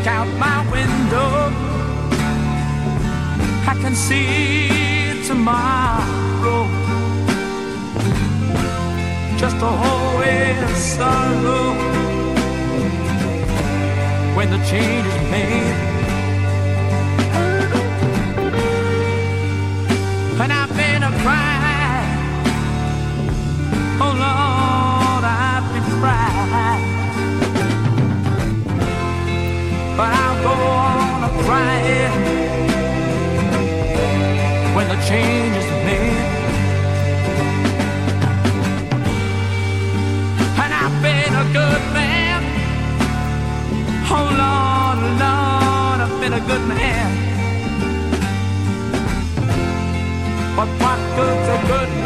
look out my window, I can see tomorrow. Just a whole way of sorrow when the change is made. And I've been a crying. When the change is made. And I've been a good man. Oh Lord, Lord, I've been a good man. But what good's a good man